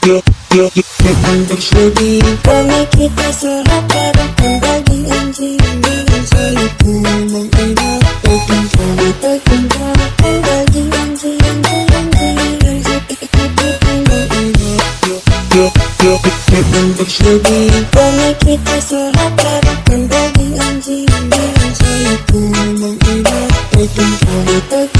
Untuk lebih baik kita serahkan kembali anjing dengan sayapku mengingat Bukan sama tertinggal kembali anjing dengan sayap Untuk lebih baik kita serahkan kembali anjing dengan sayapku mengingat Bukan sama tertinggal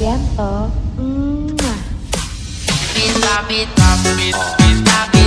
Widianto. Mm. Minta, minta.